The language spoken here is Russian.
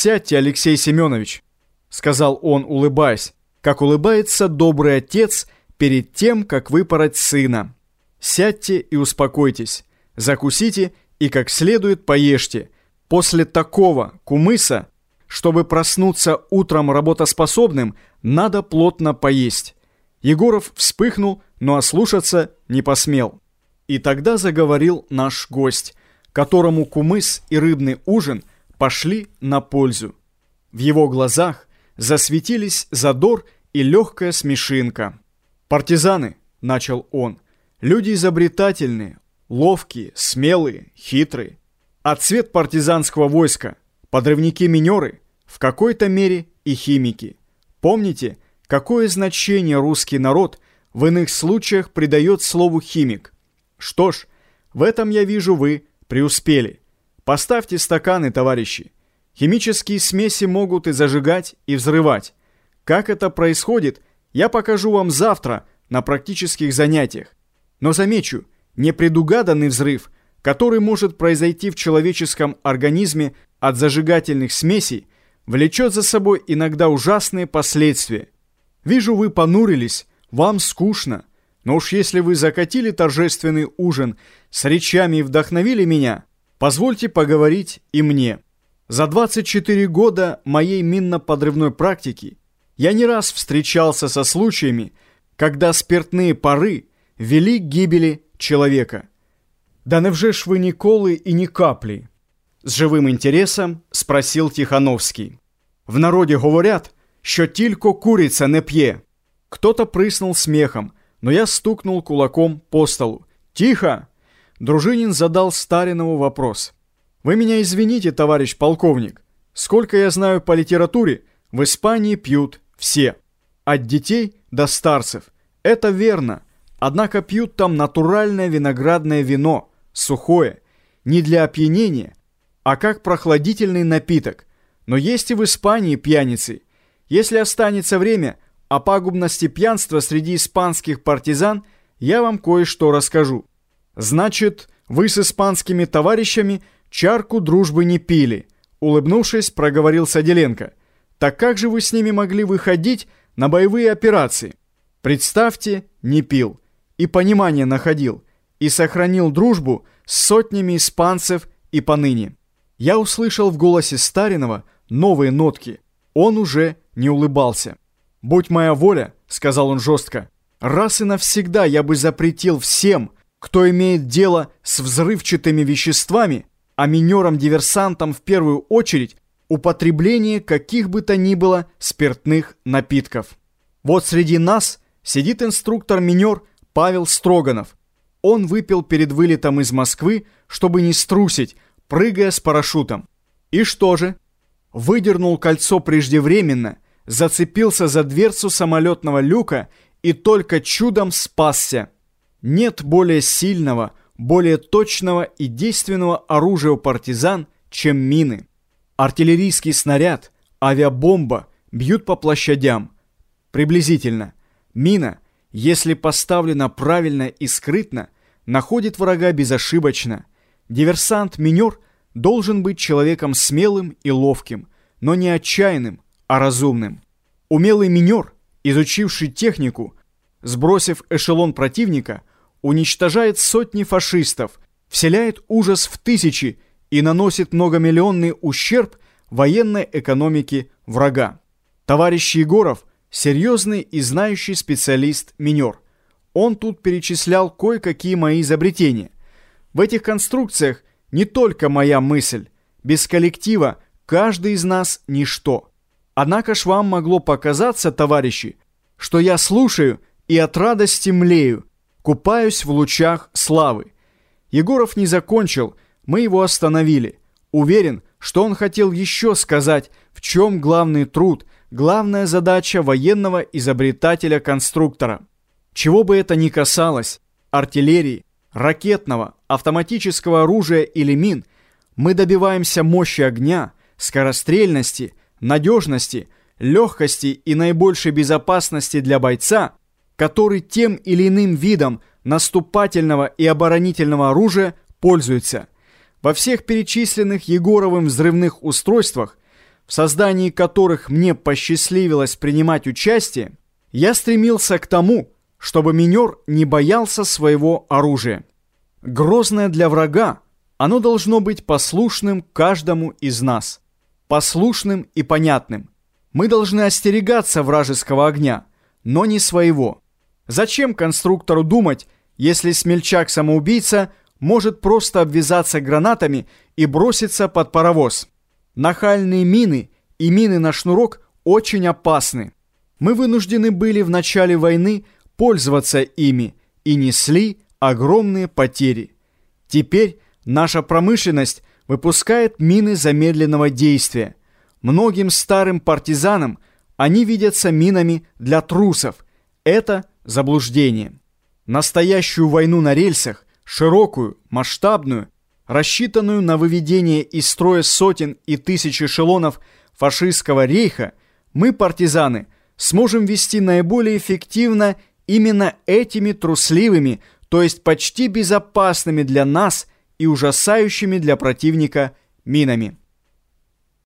«Сядьте, Алексей Семенович», — сказал он, улыбаясь, как улыбается добрый отец перед тем, как выпороть сына. «Сядьте и успокойтесь, закусите и как следует поешьте. После такого кумыса, чтобы проснуться утром работоспособным, надо плотно поесть». Егоров вспыхнул, но ослушаться не посмел. И тогда заговорил наш гость, которому кумыс и рыбный ужин пошли на пользу. В его глазах засветились задор и легкая смешинка. «Партизаны», — начал он, — «люди изобретательные, ловкие, смелые, хитрые. А цвет партизанского войска, подрывники-минеры, в какой-то мере и химики. Помните, какое значение русский народ в иных случаях придает слову «химик»? Что ж, в этом я вижу вы преуспели. Поставьте стаканы, товарищи. Химические смеси могут и зажигать, и взрывать. Как это происходит, я покажу вам завтра на практических занятиях. Но замечу, непредугаданный взрыв, который может произойти в человеческом организме от зажигательных смесей, влечет за собой иногда ужасные последствия. Вижу, вы понурились, вам скучно. Но уж если вы закатили торжественный ужин с речами и вдохновили меня, позвольте поговорить и мне. За 24 года моей минно-подрывной практики я не раз встречался со случаями, когда спиртные пары вели к гибели человека. «Да невже ж вы ніколи и ни капли?» С живым интересом спросил Тихановский. В народе говорят, що тільки куриця не п'є. Кто-то прыснул смехом, но я стукнул кулаком по столу. «Тихо!» Дружинин задал Старинову вопрос. «Вы меня извините, товарищ полковник. Сколько я знаю по литературе, в Испании пьют все. От детей до старцев. Это верно. Однако пьют там натуральное виноградное вино, сухое. Не для опьянения, а как прохладительный напиток. Но есть и в Испании пьяницы. Если останется время, о пагубности пьянства среди испанских партизан я вам кое-что расскажу. Значит, вы с испанскими товарищами чарку дружбы не пили, улыбнувшись, проговорил Саделенко. Так как же вы с ними могли выходить на боевые операции? Представьте, не пил. И понимание находил. И сохранил дружбу с сотнями испанцев и поныне. Я услышал в голосе Старинова новые нотки. Он уже не улыбался. «Будь моя воля», — сказал он жестко, — «раз и навсегда я бы запретил всем, кто имеет дело с взрывчатыми веществами, а минерам-диверсантам в первую очередь, употребление каких бы то ни было спиртных напитков. Вот среди нас сидит инструктор-минер Павел Строганов. Он выпил перед вылетом из Москвы, чтобы не струсить, прыгая с парашютом. И что же? Выдернул кольцо преждевременно, зацепился за дверцу самолетного люка и только чудом спасся. Нет более сильного, более точного и действенного оружия у партизан, чем мины. Артиллерийский снаряд, авиабомба бьют по площадям. Приблизительно. Мина, если поставлена правильно и скрытно, находит врага безошибочно. Диверсант-минер должен быть человеком смелым и ловким, но не отчаянным, а разумным. Умелый минер, изучивший технику, сбросив эшелон противника, уничтожает сотни фашистов, вселяет ужас в тысячи и наносит многомиллионный ущерб военной экономике врага. Товарищ Егоров – серьезный и знающий специалист-минер. Он тут перечислял кое-какие мои изобретения. В этих конструкциях не только моя мысль. Без коллектива каждый из нас – ничто. Однако ж вам могло показаться, товарищи, что я слушаю и от радости млею, купаюсь в лучах славы. Егоров не закончил – мы его остановили. Уверен, что он хотел еще сказать, в чем главный труд, главная задача военного изобретателя-конструктора. Чего бы это ни касалось, артиллерии, ракетного, автоматического оружия или мин, мы добиваемся мощи огня, скорострельности, надежности, легкости и наибольшей безопасности для бойца, который тем или иным видом наступательного и оборонительного оружия пользуется – во всех перечисленных Егоровым взрывных устройствах в создании которых мне посчастливилось принимать участие, я стремился к тому, чтобы минер не боялся своего оружия. Грозное для врага, оно должно быть послушным каждому из нас. Послушным и понятным. Мы должны остерегаться вражеского огня, но не своего. Зачем конструктору думать, если смельчак-самоубийца может просто обвязаться гранатами и броситься под паровоз? Нахальные мины и мины на шнурок очень опасны. Мы вынуждены были в начале войны пользоваться ими и несли огромные потери. Теперь наша промышленность выпускает мины замедленного действия. Многим старым партизанам они видятся минами для трусов. Это заблуждение. Настоящую войну на рельсах, широкую, масштабную, рассчитанную на выведение из строя сотен и тысяч эшелонов фашистского рейха, мы, партизаны, сможем вести наиболее эффективно именно этими трусливыми, то есть почти безопасными для нас и ужасающими для противника минами.